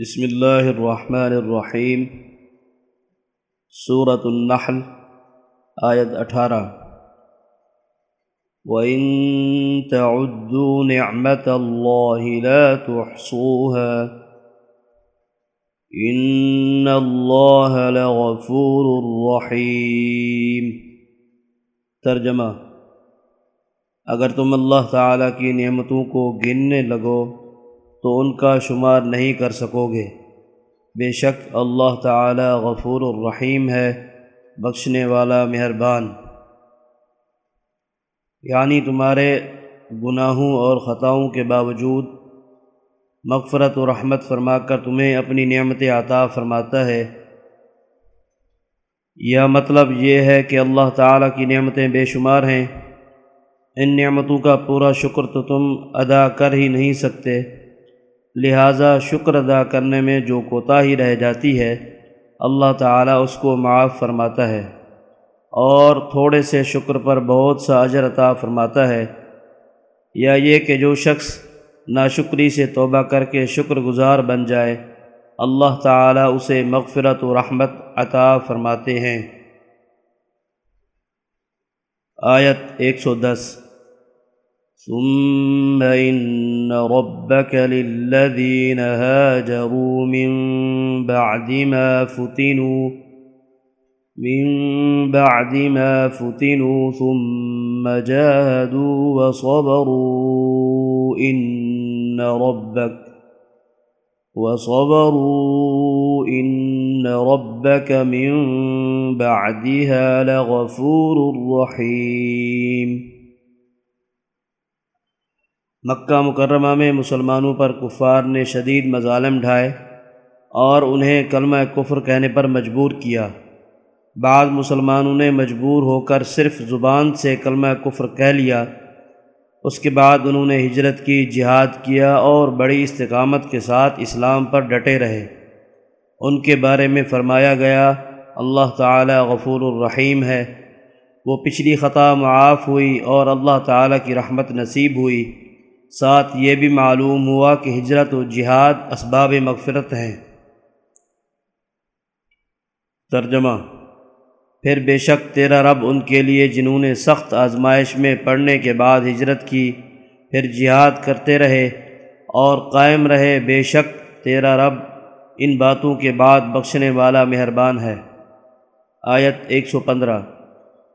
بسم اللہ الرحمن الرحیم سورة النحل، آیت اٹھارہ۔ وَإِن تَعُدُّوا نِعْمَةَ اللَّهِ لَا تُحْصُوهَا، إِنَّ اللَّهَ لَغَفُورٌ رَحِيمٌ۔ ترجمہ، اگر تم اللہ تعالیٰ کی نعمتوں کو گننے لگو تو ان کا شمار نہیں کر سکو گے۔ بے شک اللہ تعالی غفور الرحیم ہے، بخشنے والا مہربان۔ یعنی تمہارے گناہوں اور خطاؤں کے باوجود مغفرت و رحمت فرما کر تمہیں اپنی نعمت عطا فرماتا ہے۔ یا مطلب یہ ہے کہ اللہ تعالیٰ کی نعمتیں بے شمار ہیں۔ ان نعمتوں کا پورا شکر تو تم ادا کر ہی نہیں سکتے۔ لہٰذا شکر ادا کرنے میں جو کوتاہی رہ جاتی ہے، اللہ تعالیٰ اس کو معاف فرماتا ہے۔ اور تھوڑے سے شکر پر بہت سا اجر عطا فرماتا ہے۔ یا یہ کہ جو شخص ناشکری سے توبہ کر کے شکر گزار بن جائے، اللہ تعالیٰ اسے مغفرت و رحمت عطا فرماتے ہیں۔ آیت ایک سو دس۔ ثم إن ربك للذين هاجروا من بعد ما فتنوا من بعد ما فتنوا ثم جاهدوا وصبروا إن ربك وصبروا إن ربك من بعدها لغفور رحيم مکہ مکرمہ میں مسلمانوں پر کفار نے شدید مظالم ڈھائے اور انہیں کلمہ کفر کہنے پر مجبور کیا۔ بعض مسلمانوں نے مجبور ہو کر صرف زبان سے کلمہ کفر کہہ لیا۔ اس کے بعد انہوں نے ہجرت کی، جہاد کیا اور بڑی استقامت کے ساتھ اسلام پر ڈٹے رہے۔ ان کے بارے میں فرمایا گیا، اللہ تعالی غفور الرحیم ہے۔ وہ پچھلی خطا معاف ہوئی اور اللہ تعالیٰ کی رحمت نصیب ہوئی۔ ساتھ یہ بھی معلوم ہوا کہ ہجرت و جہاد اسباب مغفرت ہیں۔ ترجمہ پھر بے شک تیرا رب ان کے لیے جنہوں نے سخت آزمائش میں پڑھنے کے بعد ہجرت کی، پھر جہاد کرتے رہے اور قائم رہے، بے شک تیرا رب ان باتوں کے بعد بخشنے والا مہربان ہے۔ آیت ایک سو پندرہ۔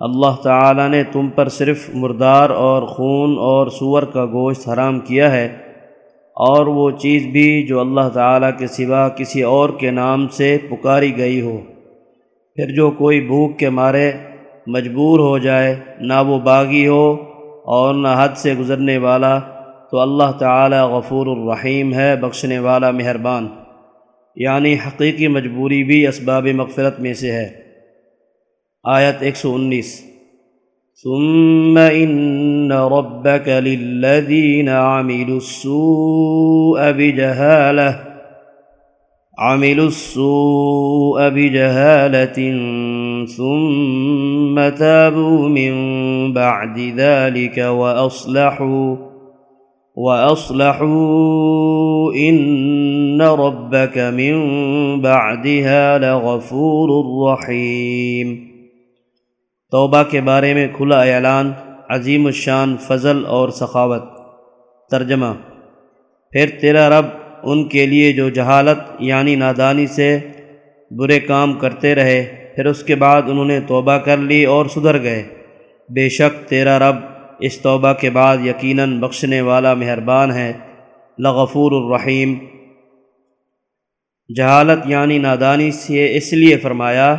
اللہ تعالیٰ نے تم پر صرف مردار اور خون اور سور کا گوشت حرام کیا ہے اور وہ چیز بھی جو اللہ تعالیٰ کے سوا کسی اور کے نام سے پکاری گئی ہو۔ پھر جو کوئی بھوک کے مارے مجبور ہو جائے، نہ وہ باغی ہو اور نہ حد سے گزرنے والا، تو اللہ تعالیٰ غفور الرحیم ہے، بخشنے والا مہربان۔ یعنی حقیقی مجبوری بھی اسباب مغفرت میں سے ہے۔ آیت ایک سو انیس۔ ثم ان ربك للذين عملوا السوء بجهاله عملوا السوء بجهالة ثم تابوا من بعد ذلك وأصلحوا وأصلحوا إن ربك من بعدها لغفور رحيم۔ توبہ کے بارے میں کھلا اعلان، عظیم الشان، فضل اور سخاوت۔ ترجمہ پھر تیرا رب ان کے لیے جو جہالت یعنی نادانی سے برے کام کرتے رہے، پھر اس کے بعد انہوں نے توبہ کر لی اور سدھر گئے۔ بے شک تیرا رب اس توبہ کے بعد یقیناً بخشنے والا مہربان ہے۔ لغفور الرحیم۔ جہالت یعنی نادانی سے اس لیے فرمایا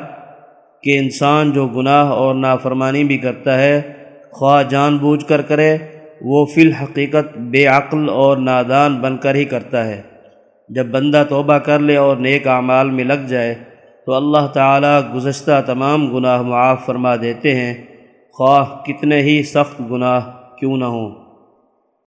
کہ انسان جو گناہ اور نافرمانی بھی کرتا ہے، خواہ جان بوجھ کر کرے، وہ فی الحقیقت بے عقل اور نادان بن کر ہی کرتا ہے۔ جب بندہ توبہ کر لے اور نیک اعمال میں لگ جائے، تو اللہ تعالیٰ گزشتہ تمام گناہ معاف فرما دیتے ہیں۔ خواہ کتنے ہی سخت گناہ کیوں نہ ہوں۔